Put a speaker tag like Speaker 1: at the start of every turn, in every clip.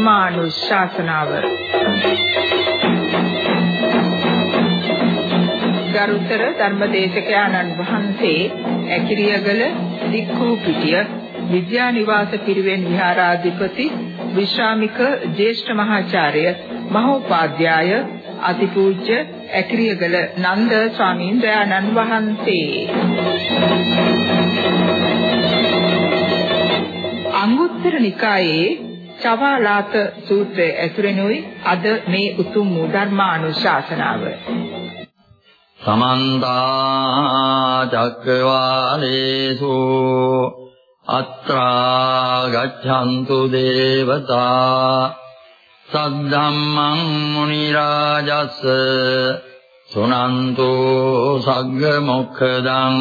Speaker 1: ධර්මානුශාසනාව ගරුතර ධර්මදේශකයාණන් වහන්සේ ඇකිරියගල දික්කූ පිටිය විද්‍යා නිවාස පිරිවෙන් විහාරාධිපති විශ්‍රාමික ජේෂ්ඨ මහාචාර්ය මහෝපාද්‍යය අතිපූජ්‍ය ඇකිරියගල නන්ද ස්වාමීන් වහන්සේ. අංගුත්තර නිකායේ චවාලාත සූත්‍රය ඇසුරෙනුයි අද මේ උතුම් ධර්මානුශාසනාව.
Speaker 2: සමන්ත චක්කවාලේසු අත්‍රා ගච්ඡන්තු දේවතා සද්ධම්මං මුනි රාජස් සුනන්තු සග්ග මොක්ඛදං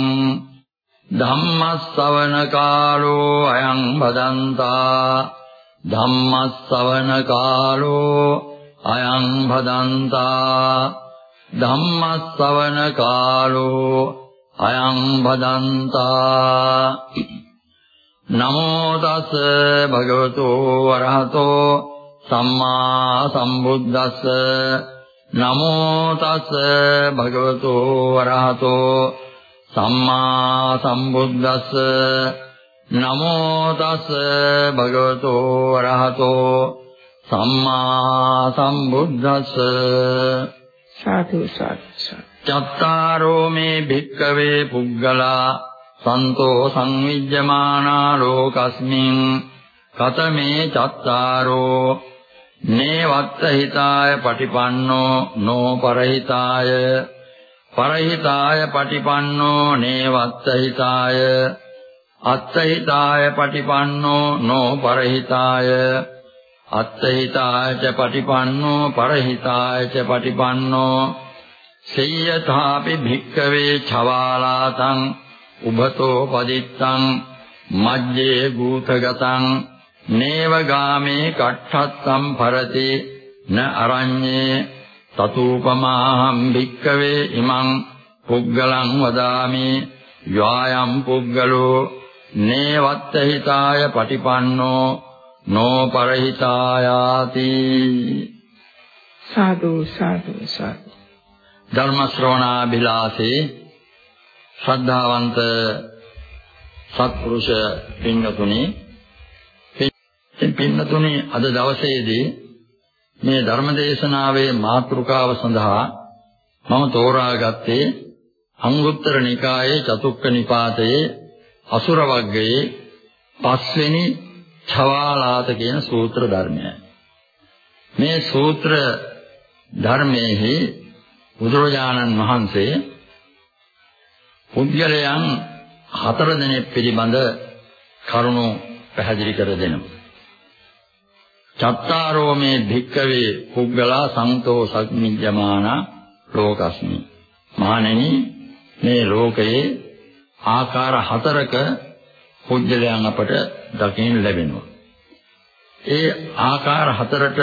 Speaker 2: ධම්මස්සවන කාලෝ අයං බදන්තා ධම්මස්සවන කාලෝ අයං භදන්තා ධම්මස්සවන කාලෝ අයං භදන්තා නමෝ තස් භගවතු වරහතෝ සම්මා සම්බුද්දස්ස නමෝ තස් භගවතු වරහතෝ සම්මා සම්බුද්දස්ස නමෝ තස් භගවතෝ වරහතෝ සම්මා සම්බුද්දස්ස.
Speaker 1: සාදු සාදු
Speaker 2: චත්තාරෝ මේ භික්කවේ පුග්ගලා සන්තෝ සංවිජ්ජමානා ලෝකස්මින් කතමේ චත්තාරෝ නේවත්ත හිතාය පටිපන්නෝ නෝ පරහිතාය පරහිතාය පටිපන්නෝ නේවත්ත හිතාය අත්තහිතාය පටිපන්නෝ නෝ පරහිතාය අත්තහිතාය ච පටිපන්නෝ පරහිතාය ච පටිපන්නෝ. සේයථාපි භික්කවේ චවාලාතං උභතෝ පදිත්තං මජ්ජේ ගූතගතං නේව ගාමේ කට්ඨත්තම් පරති න අරඤ්ඤේ තතූපමාහම් භික්කවේ ඉමං පුග්ගලං වදාමි. යායම් පුග්ගලෝ නේවත්ත හිතාය පටිපන්නෝ නෝ පරහිතායාති
Speaker 1: සාදු සාදු සාදු.
Speaker 2: ධර්ම ශ්‍රවණාභිලාෂේ ශ්‍රද්ධාවන්ත සත්පුරුෂ පින්නතුනි පින්නතුනි අද දවසේදී මේ ධර්ම දේශනාවේ මාතෘකාව සඳහා මම තෝරාගත්තේ අංගුත්තර නිකායේ චතුක්ක නිපාතයේ අසුර වර්ගයේ පස්වෙනි ඡවාලාත කියන සූත්‍ර ධර්මයයි. මේ සූත්‍ර ධර්මයේ බුදුරජාණන් වහන්සේ පුද්ගලයන් හතර දෙනෙක් පිළිබඳ කරුණු පැහැදිලි කර දෙනවා. චත්තාරෝ මේ භික්කවේ පුද්ගලා සංතෝ සග්නිජ්ජමාන ලෝකස්මි. මහණෙනි මේ ලෝකයේ ආකාර හතරක පුජ්‍යලයන් අපට දකින්න ලැබෙනවා. ඒ ආකාර හතරට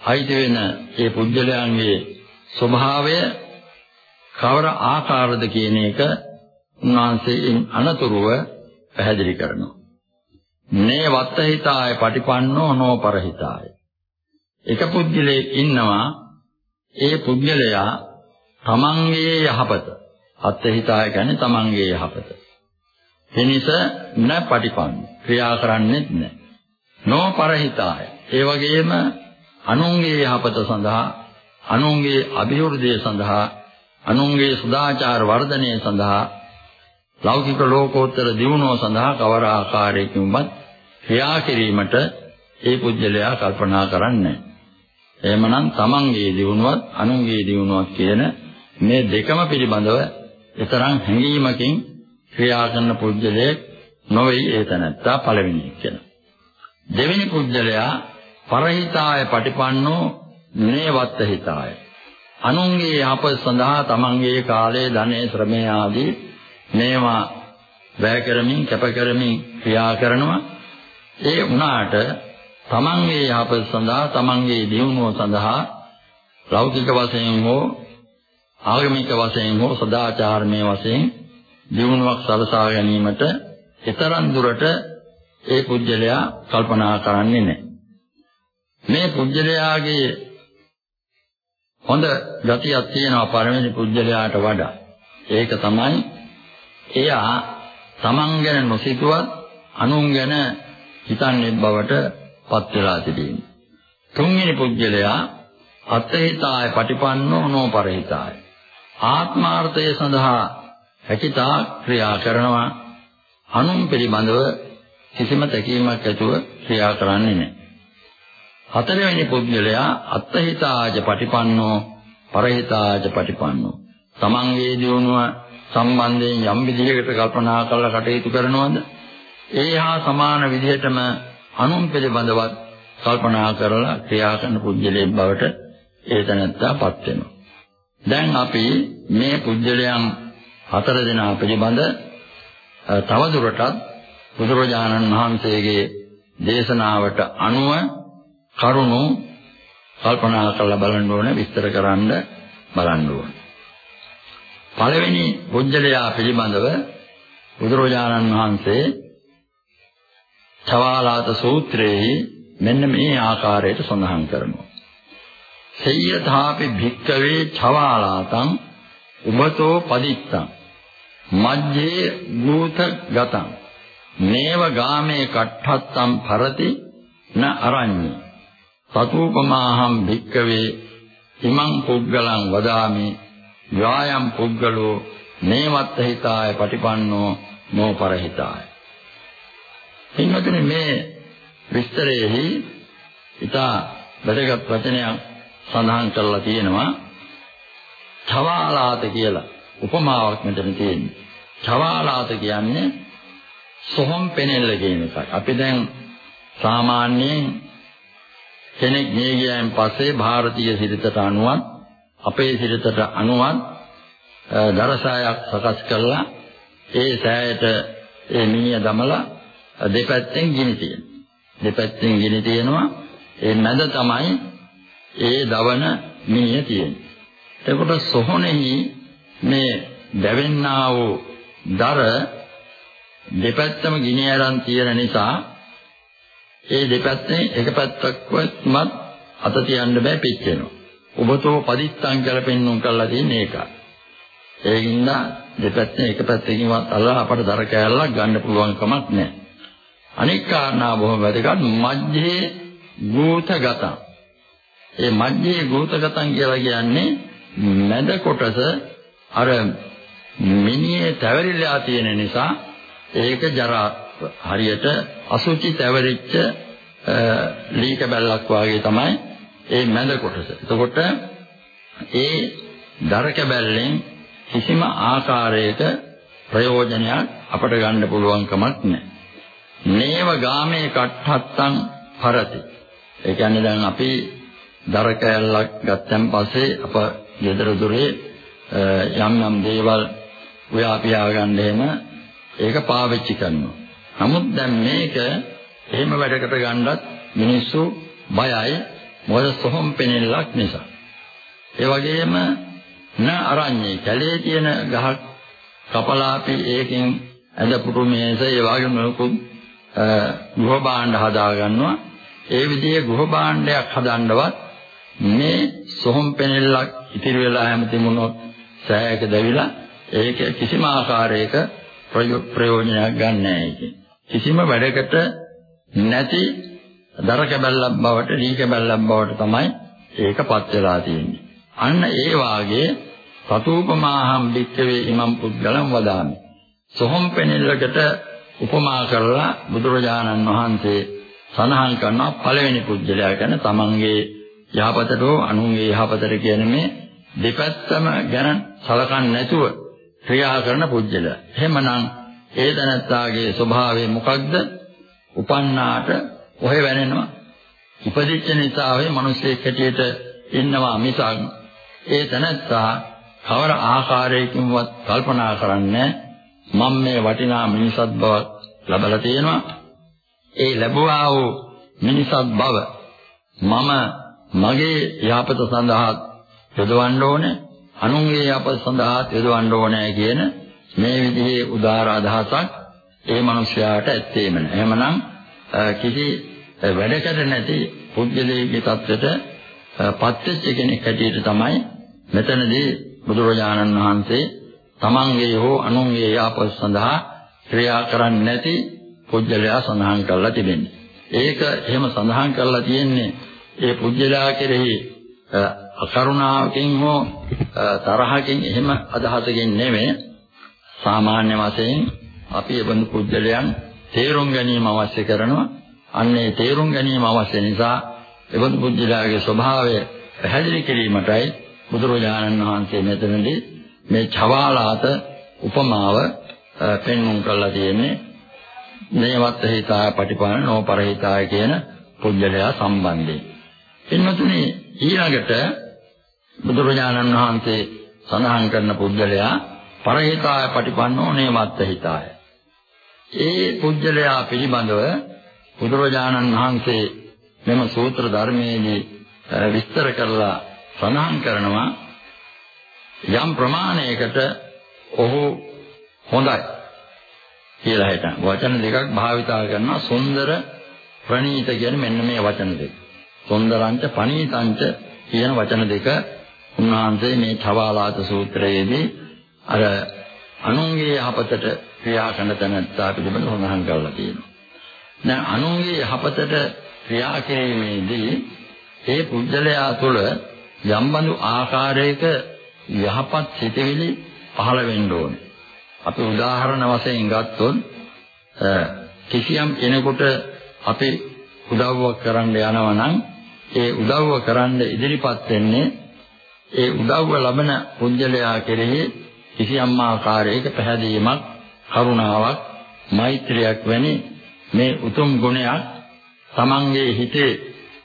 Speaker 2: අයිති වෙන ඒ පුජ්‍යලයන්ගේ ස්වභාවය කවර ආකාරද කියන එක උන්වහන්සේෙන් අනතුරුව පැහැදිලි කරනවා. මේ වත්තහිතාය පටිපන්නෝ නෝපරහිතාය. එක පුජ්‍යලයක් ඉන්නවා ඒ පුජ්‍යලයා තමන්ගේ යහපත අත්හිතාය කියන්නේ තමන්ගේ යහපත. එනිස න පටිපන්න ක්‍රියා කරන්නේත් නැහැ. නෝ පරහිතාය. ඒ වගේම අනුන්ගේ යහපත සඳහා අනුන්ගේ අභිවෘද්ධිය සඳහා අනුන්ගේ සදාචාර වර්ධනය සඳහා ලෞකික ලෝකෝත්තර දියුණුව සඳහා කවර ආකාරයකින්වත් ක්‍රියා කිරීමට ඒ පුජ්‍යලයා කල්පනා කරන්නේ එහෙමනම් තමන්ගේ දියුණුවත් අනුන්ගේ දියුණුවක් කියන මේ දෙකම පිළිබඳව ඒතරම් හැඟීමකින් ක්‍රියා කරන පුජ්‍යලයක් නොවේ ඒ තැනත්තා පළවෙනි කියන. දෙවෙනි පුජ්‍යලයා පරහිතාය පටිපන්නෝ නේවත්ත හිතාය. අනුන්ගේ යහපත සඳහා තමන්ගේ කාලය ධනය ශ්‍රමය ආදී මේවා වැය කරමින් කැප කරමින් ක්‍රියා කරනවා. ඒ වුණාට තමන්ගේ යහපත සඳහා තමන්ගේ දියුණුව සඳහා ලෞකික වශයෙන් හෝ ආගමික වශයෙන් හෝ සදාචාරමය වශයෙන් දියුණුවක් සලසා ගැනීමට ඊතරම් දුරට ඒ පුජ්‍යලයා කල්පනා කරන්නේ නැහැ. මේ පුජ්‍යලයාගේ හොඳ ගතියක් තියෙනවා පළවෙනි පුජ්‍යලයාට වඩා. ඒක තමයි එයා තමන් ගැන නොසිතුවත් අනුන් ගැන හිතන්නේ බවට පත් වෙලා තිබෙනවා. තුන්වෙනි පුජ්‍යලයා අත්හිතාය පටිපන්නෝ නොපරහිතාය. ආත්මාර්ථය සඳහා හැකිතා ක්‍රියා කරනවා අනුන් පිළිබඳව කිසිම තැකීමක් ඇතුව ක්‍රියා කරන්නේ නැහැ. හතරවෙනි පුද්ගලයා අත්හිතාජ පටිපන්නෝ පරහිතාජ පටිපන්නෝ. තමන්ගේ දියුණුව සම්බන්ධයෙන් යම් විදිහකට කල්පනා කරලා කටයුතු කරනවද? ඒ හා සමාන විදිහටම අනුන් පිළිබඳවත් කල්පනා කරලා ක්‍රියා කරන පුද්ගලයෙක් බවට ඒ තැනත්තාපත් වෙනවා. දැන් අපි මේ පුද්ගලයන් හතර දෙනා පිළිබඳ තවදුරටත් බුදුරජාණන් වහන්සේගේ දේශනාවට අනුව කරුණු කල්පනා කරලා බලන්න ඕනේ විස්තර කරන්න බලන්න ඕනේ. පළවෙනි පුජ්‍යලයා පිළිබඳව බුදුරජාණන් වහන්සේ චවාලාත සූත්‍රයේ මෙන්න මේ ආකාරයට සඳහන් කරනවා. සෙය්‍යථාපි භික්කවේ චවාලාතං උබතෝ පදිත්තං මජ්ජේ භූත ගතං නේව ගාමේ කට්ඨත්තම් පරති න අරඤ්ඤේ සතුූපමාහම් භික්කවේ ඉමං පුද්ගලං වදාමි යායම් පුද්ගලෝ නේවත්ත හිතාය පටිපන්නෝ නෝපරහිතාය එන්නතනේ මේ විස්තරයේහි ඊට වැදගත් වචනයක් සඳහන් කරලා තියෙනවා චවාලාත කියලා උපමාවක් මෙතන තියෙන්නේ. චවාලාත කියන්නේ සොහොන් පෙනෙල්ල කියන එකක්. අපි දැන් සාමාන්‍යයෙන් කෙනෙක් මේ ගියන් පස්සේ ಭಾರತೀಯ සිරිතට අනුවත් අපේ සිරිතට අනුවත් දරසායක් සකස් කරලා ඒ සෑයට ඒ මීය දමලා දෙපැත්තෙන් ගිනි තියෙනවා. දෙපැත්තෙන් ගිනි තියෙනවා. ඒ මැද තමයි ඒ දවන මීය තියෙන්නේ. එතකොට සොහොනෙහි මේ දැවෙන්නා වූ දර දෙපැත්තම ගිනි අරන් තියෙන නිසා ඒ දෙපැත්තෙන් එක පැත්තක්වත් අත තියන්න බෑ පිච්චෙනවා. ඔබතෝ පදිත්තං කියලා පෙන්වුම් කරලා තියෙන එක. ඒකින්ද දෙපැත්තෙන් එක පැත්තකින්වත් අල්ලලා අපට දර කෑල්ලක් ගන්න පුළුවන් කමක් නැහැ. අනික් කාරණා බොහොම වැදගත් මජ්ජේ භූතගතං. ඒ මජ්ජේ භූතගතං කියලා කියන්නේ මැද කොටස අර මිනිහේ තැවරිලා තියෙන නිසා ඒක ජරා හරියට අසුචි තැවරිච්ච ලීක බැල්ලක් වාගේ තමයි ඒ මැද කොටස. එතකොට ඒ දරක බැල්ලෙන් කිසිම ආකාරයක ප්‍රයෝජනයක් අපට ගන්න පුළුවන් කමක් නැහැ. නේව ගාමේ කට්ටත්තං පරති. ඒ කියන්නේ දැන් අපි දරකැලක් ගත්තන් පස්සේ අප ගෙදර දොරේ යම් යම් දේවල් ඔයා පියා ගන්න එහෙම ඒක පාවිච්චි කරනවා. නමුත් දැන් මේක එහෙම වැඩකට ගන්නත් මිනිස්සු බයයි මොකද සොහොන් පෙනෙල්ලක් නිසා. ඒ වගේම න අරඤ්ඤේ කැලේ තියෙන ගහක් කපලා අපි ඒකෙන් ඇඳපුරු මේස ඒ වගේ මොකුත් ගෘහ භාණ්ඩ හදා ගන්නවා. ඒ විදිහේ ගෘහ භාණ්ඩයක් හදන්නවත් මේ සොහොන් පෙනෙල්ලක් ඉතිරි වෙලා හැම තිබුණොත් සෑයක දැවිලා ඒක කිසිම ආකාරයක ප්‍රයෝජනයක් ගන්න නැහැ කිසිම වැඩකට නැති දර කැබැල්ලක් බවට දී කැබැල්ලක් බවට තමයි ඒකපත් වෙලා තියෙන්නේ. අන්න ඒ වාගේ සතුූපමාහම් වික්කවේ ඉමම් පුද්ගලම් වදාමි. සොහොන් පෙනෙල්ලකට උපමා කරලා බුදුරජාණන් වහන්සේ සඳහන් කරනවා පළවෙනි පුද්ගලයා ගැන තමන්ගේ යහපතට හෝ අනුන්ගේ යහපතට කියන මේ දෙපැත්තම ගැන සලකන්නේ නැතුව ක්‍රියා කරන පුජ්‍යල. එහෙමනම් ඒ දැනත්තාගේ ස්වභාවය මොකක්ද? උපන්නාට ඔහෙ වැනෙනවා. ඉපදිච්ච නිසා ඔය මිනිස්සෙක් හැටියට ඉන්නවා මිසක් ඒ දැනත්තා කවර ආකාරයකින්වත් කල්පනා කරන්නේ මම මේ වටිනා මිනිසත් බව ලබලා තියෙනවා. ඒ ලැබුවා වූ මිනිසත් බව මම මගේ යහපත සඳහා යොදවන්න ඕනේ. අනුන්ගේ අප සඳහා යොදවන්න ඕනේ කියන මේ විදිහේ උදාර අදහසක් ඒ මිනිස්යාට ඇත්තේම නෑ. එහෙමනම් කිසි වැඩකට නැති පුද්ගලයෙකුගේ தත්වෙට පත්වෙච්ච කෙනෙක් හැටියට තමයි මෙතනදී බුදුරජාණන් වහන්සේ තමන්ගේ හෝ අනුන්ගේ යාපස් සඳහා ක්‍රියා කරන්නේ නැති පුජ්‍යලයා සඳහන් කරලා තිබෙන්නේ. ඒක එහෙම සඳහන් කරලා තියෙන්නේ ඒ පුජ්‍යලයා කෙරෙහි කරුණාවකින් හෝ තරහකින් එහෙම අදහසකින් නෙමෙයි සාමාන්‍ය වශයෙන් අපි එබඳු පුජ්‍යලයන් තේරුම් ගැනීම අවශ්‍ය කරනවා. අන්නේ තේරුම් ගැනීම අවශ්‍ය නිසා එබඳු පුජ්‍යලයාගේ ස්වභාවය පැහැදිලි කිරීමටයි බුදුරජාණන් වහන්සේ මෙතනදී මේ චවාලාත උපමාව පෙන්වුම් කරලා තියෙන්නේ නේවත් හිතාය පටිපාන නෝපරහිතාය කියන පුජ්‍යලයා සම්බන්ධයෙන්. එන්නතුනේ ඊළඟට බුදුරජාණන් වහන්සේ සඳහන් කරන පුජ්‍යලයා පරහිතාය පටිපන්නෝ නේවත් හිතාය. ඒ පුජ්‍යලයා පිළිබඳව බුදුරජාණන් වහන්සේ මෙම සූත්‍ර ධර්මයේදී විස්තර කරලා සඳහන් කරනවා යම් ප්‍රමාණයකට ඔහු හොඳයි කියලා හිතන වචන දෙකක් භාවිතා කරනවා සුන්දර ප්‍රණීත කියන මෙන්න මේ වචන දෙක. සුන්දරංච පණීතංච කියන වචන දෙක උන්වහන්සේ මේ චවාලාත සූත්‍රයේදී අර අනුන්ගේ යහපතට ක්‍රියා කරන තැනත්තා පිළිබඳව සඳහන් කරලා තියෙනවා. දැන් අනුන්ගේ යහපතට ක්‍රියා කිරීමේදී ඒ පුද්ගලයා තුළ යම්බඳු ආකාරයක යහපත් සිතවිලි පහළ වෙන්න ඕනේ. අපි උදාහරණ වශයෙන් ගත්තොත් කිසියම් කෙනෙකුට අපි උදව්වක් කරන්න යනවා නම් ඒ උදව්ව කරන්න ඉදිරිපත් වෙන්නේ ඒ උදව්ව ලබන පුද්ගලයා කෙරෙහි කිසියම් ආකාරයක පැහැදීමක් කරුණාවක් මෛත්‍රියක් වැනි මේ උතුම් ගුණයක් තමන්ගේ හිතේ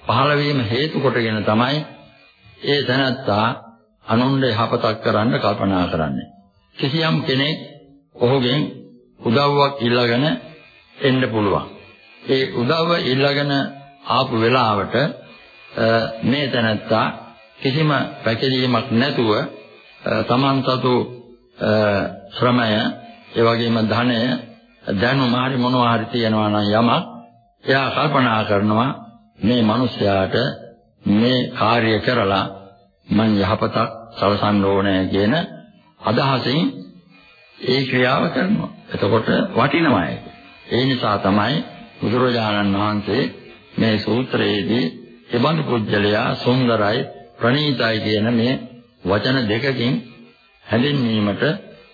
Speaker 2: පහළ වීම හේතු කොටගෙන තමයි ඒ තැනත්තා අනුන්ට යහපතක් කරන්න කල්පනා කරන්නේ. කිසියම් කෙනෙක් ඔහුගෙන් උදව්වක් ඉල්ලගෙන එන්න පුළුවන්. ඒ උදව්ව ඉල්ලගෙන ආපු වෙලාවට මේ තැනත්තා කිසිම පැකිලීමක් නැතුව තමන් සතු ශ්‍රමය ඒ වගේම ධනය දැනුම හරි මොනවා හරි තියනවා නම් යමක් එයා කල්පනා කරනවා මේ මිනිස්යාට මේ කාර්ය කරලා මං යහපතක් සලසන්න ඕනේ කියන අදහසින් ඒ ක්‍රියාව කරනවා. එතකොට වටිනවා ඒක. ඒ නිසා තමයි බුදුරජාණන් වහන්සේ මේ සූත්‍රයේදී එබඳු පුජ්‍යලයා සුන්දරයි ප්‍රණීතයි කියන මේ වචන දෙකකින් හැඳින්වීමට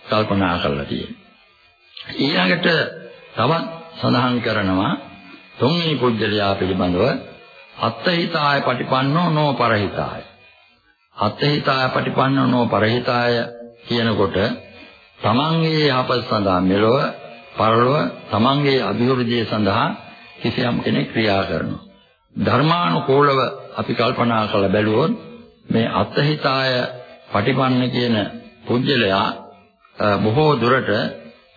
Speaker 2: කල්පනා කරලා තියෙනවා. ඊළඟට තවත් සඳහන් කරනවා තුන්වෙනි පුජ්‍යලයා පිළිබඳව අත්හිතාය පටිපන්නෝ නෝ පරහිතාය. අත්හිතාය පටිපන්නෝ නෝ පරහිතාය කියනකොට තමන්ගේ යහපත සඳහා මෙලොව පරලොව තමන්ගේ අභිවෘද්ධිය සඳහා කිසියම් කෙනෙක් ක්‍රියා කරනවා. ධර්මානුකූලව අපි කල්පනා කරලා බැලුවොත් මේ අත්හිතාය පටිපන්න කියන පුජ්‍යලයා බොහෝ දුරට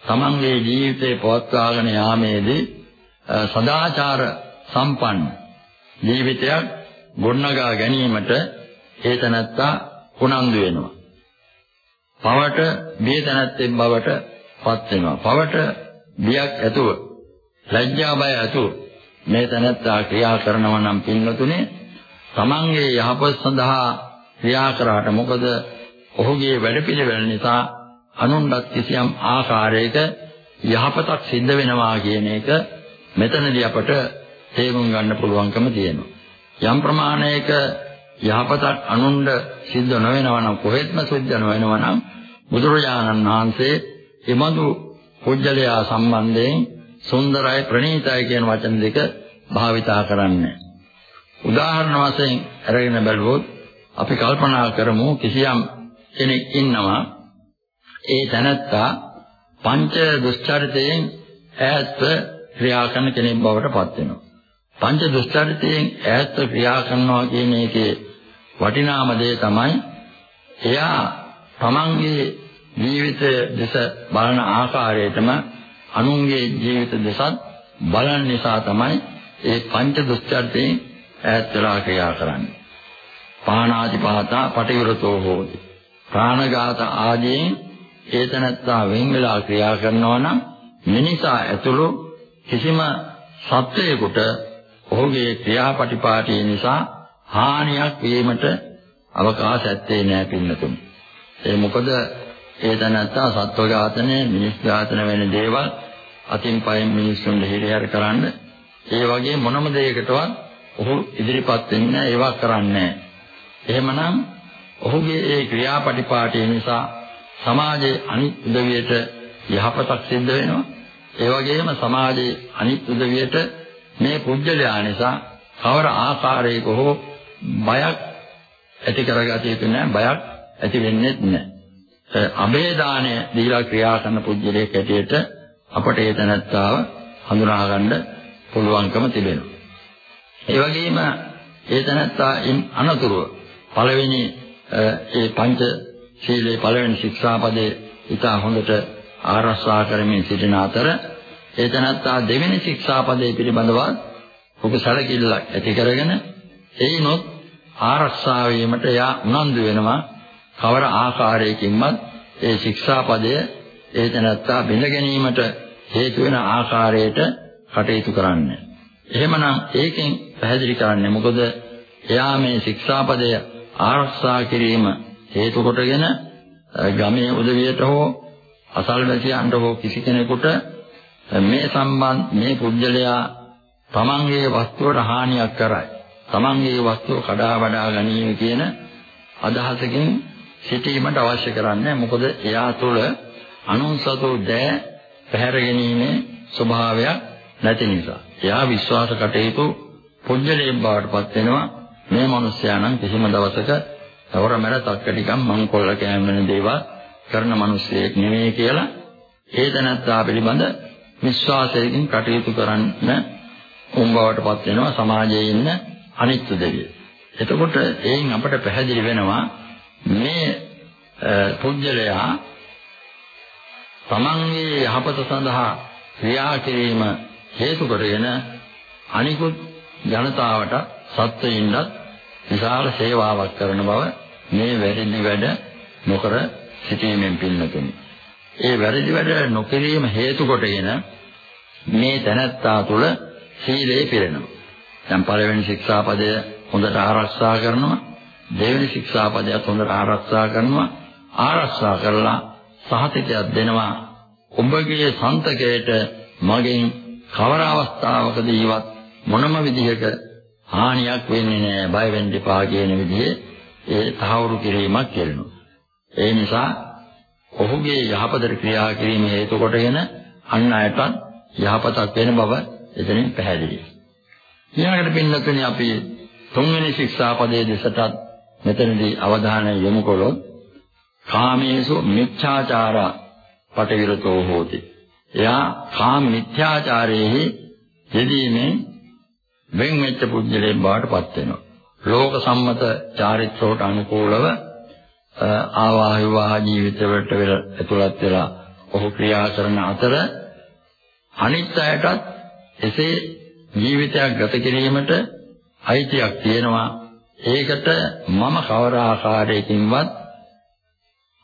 Speaker 2: තමන්ගේ ජීවිතේ පවත්වාගෙන යාමේදී සදාචාර සම්පන්න ජීවිතයක් ගොඩනගා ගැනීමට ඒ තැනත්තා උනන්දු වෙනවා. පවට බිය තැනැත්තෙන් බවට පත් වෙනවා. පවට බියක් ඇතුව ලැජ්ජා බය ඇතුව මේ තැනැත්තා ක්‍රියා කරනවා නම් පින්නතුනේ තමන්ගේ යහපත සඳහා ක්‍රියා කරාට මොකද ඔහුගේ වැඩපිළිවෙල නිසා අනුන්වත් කිසියම් ආකාරයක යහපතක් සිද්ධ වෙනවා කියන එක මෙතනදී අපට තේරුම් ගන්න පුළුවන්කම තියෙනවා. යම් ප්‍රමාණයක යහපතක් අනුන්ට සිද්ධ නොවෙනවා නම් කොහෙත්ම සිද්ධ නොවෙනවා නම් බුදුරජාණන් වහන්සේ එමදු කුජලයා සම්බන්ධයෙන් සුන්දරයි ප්‍රණීතයි කියන වචන දෙක භාවිතා කරන්නේ. උදාහරණ වශයෙන් අරගෙන බැලුවොත් අපි කල්පනා කරමු කිසියම් කෙනෙක් ඉන්නවා ඒ තැනත්තා පංච දුස්චරිතයෙන් ඈත්ව ක්‍රියා කරන කෙනෙක් බවට පත් වෙනවා. පංච දුස්චරිතයෙන් ඈත්ව ක්‍රියා කරනවා කියන එකේ වටිනාම දේ තමයි එයා තමන්ගේ ජීවිත දෙස බලන ආකාරයටම අනුන්ගේ ජීවිත දෙසත් බලන නිසා තමයි ඒ පංච දුස්චරිතයෙන් ඈත් වෙලා ක්‍රියා කරන්නේ. පාණාති පාතා පටිවිරතෝ හෝති. ප්‍රාණඝාත ආදීන් ඒතනත්තා වෙන් වෙලා ක්‍රියා කරනවා නම් මිනිසා ඇතුළු කිසිම සත්වයකට ඔහුගේ ක්‍රියාපටිපාටිය නිසා හානියක් වීමට අවකාශ ඇත්තේ නැහැ පින්නතුනි. ඒ මොකද ඒ තැනත්තා සත්ව ඝාතනය, මිනිස් ඝාතන වෙන දේවල් අතින් පයින් මිනිස්සුන් හිරිහැර කරන්න ඒ වගේ මොනම දෙයකටවත් ඔහු ඉදිරිපත් වෙන්නේ ඒවා කරන්නේ එහෙමනම් ඔහුගේ ඒ ක්‍රියාපටිපාටිය නිසා සමාජයේ අනිත් උදවියට යහපතක් සිද්ධ වෙනවා. ඒ වගේම සමාජයේ අනිත් උදවියට මේ පුජ්‍යලයා නිසා කවර ආකාරයක හෝ බයක් ඇති කරගත යුතු නැහැ බයක් ඇති වෙන්නේ නැහැ. අබේදානය දීලා ක්‍රියා කරන පුජ්‍යලයක ඇටියට අපට ඒ තැනත්තාව හඳුනා ගන්න පුළුවන්කම තිබෙනවා. ඒ වගේම ඒ තැනත්තායින් අනතුරුව පළවෙනි ඒ පංච සීලේ පළවෙනි ශික්ෂාපදේ ඉතා හොඳට ආරක්ෂා කරමින් සිටින අතර ඒ තැනත්තා දෙවෙනි ශික්ෂාපදේ පිළිබඳව උපසලකිල්ලක් ඇති කරගෙන එයිනොත් ආරක්ෂා වීමට යා උනන්දු වෙනවා කවර ආකාරයකින්වත් ඒ ශික්ෂාපදය ඒ තැනත්තා බිඳ ගැනීමට හේතු වෙන ආකාරයට කටයුතු කරන්නේ. එහෙමනම් ඒකෙන් පැහැදිලි කරන්නේ මොකද එයා මේ ශික්ෂාපදය ආරක්ෂා කිරීම හේතු කොටගෙන ගමේ උදවියට හෝ අසල්වැසියන්ට හෝ කිසි කෙනෙකුට මේ සම්බන්ධ මේ පුජ්‍යලයා තමන්ගේ වස්තුවට හානියක් කරයි. තමන්ගේ වස්තුව කඩා වඩා ගැනීම කියන අදහසකින් සිටීමට අවශ්‍ය කරන්නේ මොකද එයා තුළ අනුන්සතු දෑ පැහැර ගැනීමේ ස්වභාවයක් නැති නිසා. එයා විශ්වාස කටයුතු පුජ්‍යලයෙන් බවට පත් වෙනවා. මේ මිනිස්යා නම් කිසිම දවසක තවරමර තක්කටිකම් මංකොල්ල කෑම වෙන දේවල් කරන මිනිස්සෙක් නෙමෙයි කියලා ඒ දැනත්තා පිළිබඳ විශ්වාසයෙන් කටයුතු කරන්න උඹවටපත් වෙනවා සමාජයේ ඉන්න අනිත්‍ය දෙවිය. එතකොට එයින් අපට පැහැදිලි වෙනවා මේ පුජ්‍යලයා තමන්ගේ යහපත සඳහා ක්‍රියා කිරීම හේතු කරගෙන අනිකුත් ජනතාවට සත්වයින්වත් විශාල සේවාවක් කරන බව මේ වැරදි වැඩ නොකර සිටීමෙන් පින්නතුනි. ඒ වැරදි වැඩ නොකිරීම හේතු කොටගෙන මේ තැනැත්තා තුළ සීලය පිරෙනවා. දැන් පළවෙනි ශික්ෂාපදය හොඳට ආරක්ෂා කරනවා. දෙවෙනි ශික්ෂාපදයත් හොඳට ආරක්ෂා කරනවා. ආරක්ෂා කරලා සහතිකයක් දෙනවා. ඔබගේ සන්තකයට මගෙන් කවර අවස්ථාවකදීවත් මොනම විදිහක හානියක් වෙන්නේ නැහැ බය වෙන්න එපා කියන විදිහේ ඒ තහවුරු කිරීමක් කරනවා. ඒ නිසා ඔහුගේ යහපතට ක්‍රියා කිරීම හේතු කොටගෙන අන් අයටත් යහපතක් වෙන බව එතනින් පැහැදිලියි. ඊළඟට පින්නතුනි අපි තුන්වෙනි ශික්ෂාපදයේ දෙසටත් මෙතනදී අවධානය යොමු කළොත් කාමේසු මිච්ඡාචාරා පටිවිරතෝ හෝති. එයා කාම මිත්‍යාචාරයේ යෙදීමෙන් වෙන් වෙච්ච පුජ්‍යලයෙන් බවට පත් වෙනවා. ලෝක සම්මත චාරිත්‍රයට අනුකූලව ආවාහ විවාහ ජීවිතවලට ඇතුළත් වෙලා ඔහු ක්‍රියා කරන අතර අනිත් අයටත් එසේ ජීවිතයක් ගත කිරීමට අයිතියක් තියෙනවා. ඒකට මම කවර ආකාරයකින්වත්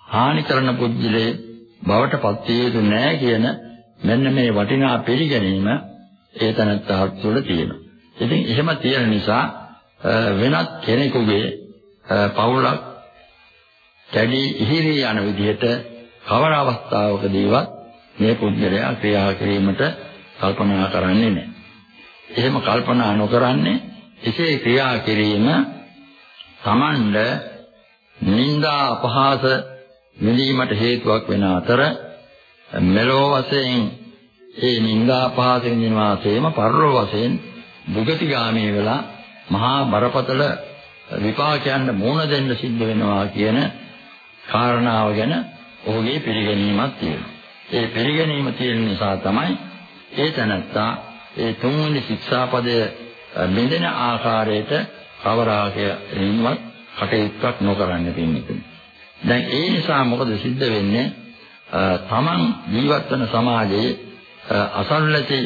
Speaker 2: හානි කරන පුජ්‍යලේ බවට පත් යුතු නෑ කියන මෙන්න මේ වටිනා පිළිගැනීම ඒ තනත්තා තුළ තියෙනවා. ඉතින් එහෙම තියෙන නිසා වෙනත් කෙනෙකුගේ පවුලක් කැඩී ඉහිරී යන විදිහට කවර අවස්ථාවකදීවත් මේ පුද්ගලයා ක්‍රියා කිරීමට කල්පනා කරන්නේ නැහැ. එහෙම කල්පනා නොකරන්නේ එසේ ක්‍රියා කිරීම Tamanට නිନ୍ଦා අපහාස විඳීමට හේතුවක් වෙන අතර මෙලෝ වශයෙන් ඒ නිନ୍ଦා අපහාස විඳින වාසයේම පරලෝ වශයෙන් බුගතිගාමී වෙලා මහා බරපතල විපාකයන්ට මුහුණ දෙන්න සිද්ධ වෙනවා කියන කාරණාව ගැන ඔහුගේ පිළිගැනීමක් තියෙනවා. ඒ පිළිගැනීම තියෙන නිසා තමයි ඒ තනත්තා ඒ තුන්වෙනි ශික්ෂාපදය බිඳෙන ආකාරයට කවරාකයෙන්වත් කටයුත්තක් නොකරන්න තින්නේ. දැන් ඒ නිසා මොකද සිද්ධ වෙන්නේ? තමන් ජීවත් වන සමාජයේ අසල්ලති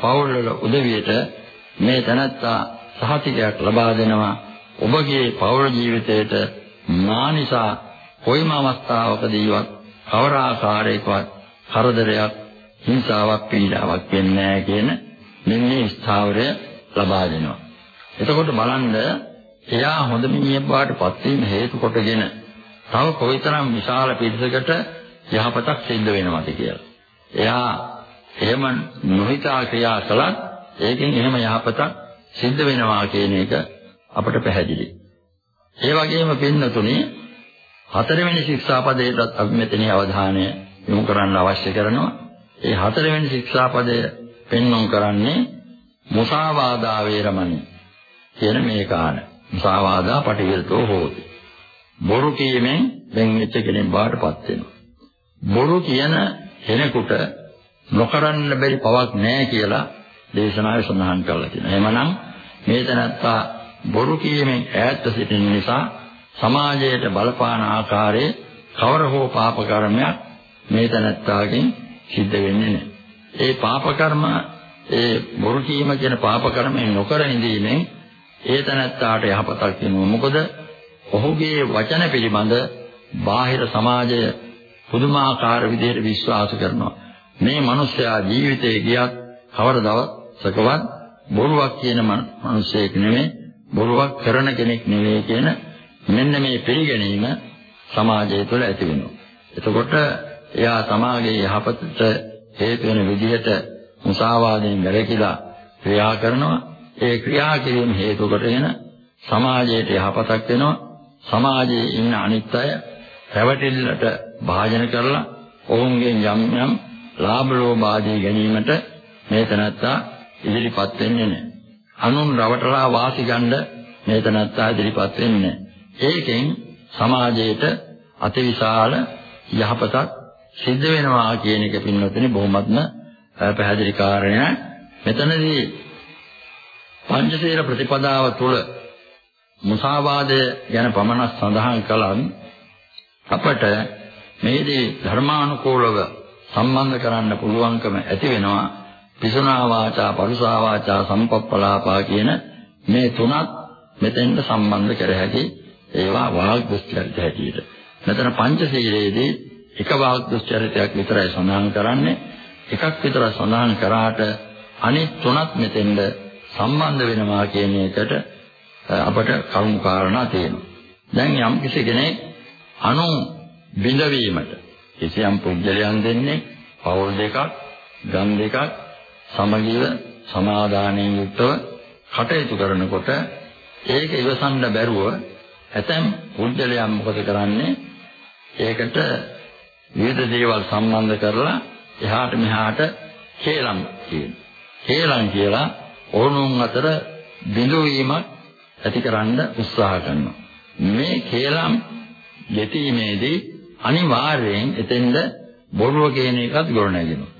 Speaker 2: පවුල්වල උදවියට මේ තනත්තා සහතිකයක් ලබා දෙනවා ඔබගේ පෞර ජීවිතයට මානිසා කොයිම අවස්ථාවකදීවත් කවර ආකාරයකවත් කරදරයක් හිංසාවක් පීඩාවක් වෙන්නේ නැහැ කියන මෙන්න මේ ස්ථාවරය ලබා දෙනවා. එතකොට බලන්න එයා හොඳ මිනිහෙක් බවට පත් වීම හේතු කොටගෙන තව කොයිතරම් විශාල පිරිසකට යහපතක් සිද්ධ වෙනවද කියලා. එයා එහෙම නොහිතා ක්‍රියා කළත් ඒකෙන් එහෙම යහපතක් සිද්ධ වෙනවා කියන එක අපට පැහැදිලි. ඒ වගේම පින්නතුනේ හතරවෙනි ශික්ෂාපදයටත් අපි මෙතන අවධානය යොමු කරන්න අවශ්‍ය කරනවා. ඒ හතරවෙනි ශික්ෂාපදය පෙන්වුම් කරන්නේ මුසාවාදා වේරමණී කියන මේ කාණ. මුසාවාදා පටිවිරතෝ හෝති. බොරු කීමෙන් වෙන් වෙච්ච කෙනෙක් බාටපත් වෙනවා. බොරු කියන කෙනෙකුට නොකරන්න බැරි පවක් නැහැ කියලා දේශනාවේ සඳහන් කරලා තියෙනවා. එහෙමනම් මේ තැනත්තා බොරු කීමෙන් ඈත් සිටින නිසා සමාජයට බලපාන ආකාරයේ කවර හෝ පාප කර්මයක් මේ තැනත්තාගෙන් සිද්ධ වෙන්නේ නැහැ. ඒ පාප කර්ම ඒ බොරු කීම කියන පාප කර්මයෙන් නොකර ඉඳීමෙන් ඒ තැනත්තාට යහපතක් වෙනවා. මොකද ඔහුගේ වචන පිළිබඳ බාහිර සමාජය පුදුමාකාර විදිහට විශ්වාස කරනවා. මේ මිනිස්යා ජීවිතේ ගියත් කවරදවසකවත් බොරුවක් කියන මිනිසෙක් නෙමෙයි බොරුවක් කරන කෙනෙක් නෙවෙයි කියන මෙන්න මේ පිළිගැනීම සමාජය තුළ ඇති වෙනවා. එතකොට එයා සමාජයේ යහපතට හේතු වෙන විදිහට මුසාවාදයෙන් වැළකීලා ක්‍රියා කරනවා. ඒ ක්‍රියා කිරීම හේතු කොටගෙන සමාජයට යහපතක් වෙනවා. සමාජයේ ඉන්න අනිත් අය රැවටිල්ලට භාජන කරලා ඔවුන්ගෙන් යම් යම් ලාභ ලෝභ ආදී ගැනීමට මේ තනත්තා ඉදිරිපත් වෙන්නේ නැහැ. අනුන් රවටලා වාසි ගන්න මේ තනත්තා ඉදිරිපත් වෙන්නේ ඒකෙන් සමාජයට අතිවිශාල යහපතක් සිද්ධ වෙනවා කියන එක පින්නොතනේ බොහොමත්ම පැහැදිලි කාරණයක්. මෙතනදී පංචශීල ප්‍රතිපදාව තුළ මුසාවාදය ගැන පමණක් සඳහන් කළත් අපට මේදී ධර්මානුකූලව සම්බන්ධ කරන්න පුළුවන්කම ඇති වෙනවා පිසුනා වාචා පරුසා වාචා සම්පප්පලාපා කියන මේ තුනත් මෙතෙන්ට සම්බන්ධ කර හැකි ඒවා වාග් දුස්චරිත හැටියට. මෙතන පංචශීලයේදී එක වාග් දුස්චරිතයක් විතරයි සඳහන් කරන්නේ. එකක් විතර සඳහන් කරාට අනිත් තුනත් මෙතෙන්ද සම්බන්ධ වෙනවා කියන එකට අපට කරුණු කාරණා තියෙනවා. දැන් යම් කිසි කෙනෙක් අනු බිඳවීමට කිසියම් පුජ්‍යලයන් දෙන්නේ පවුල් දෙකක්, ගම් දෙකක් සමගිව සමාදානයෙන් යුක්තව කටයුතු කරනකොට ඒක ඉවසන්න බැරුව ඇතැම් පුජ්‍යලයන් මොකද කරන්නේ? ඒකට විවිධ දේවල් සම්බන්ධ කරලා එහාට මෙහාට කේලම් කියනවා. කේලම් කියලා ඕනුන් අතර බිඳුවීමක් ඇතිකරන්න උත්සාහ කරනවා. මේ කේලම් යෙතීමේදී අනිවාර්යයෙන් එතෙන්ද බොරුව කියන එකත් ගොඩනැගෙනවා.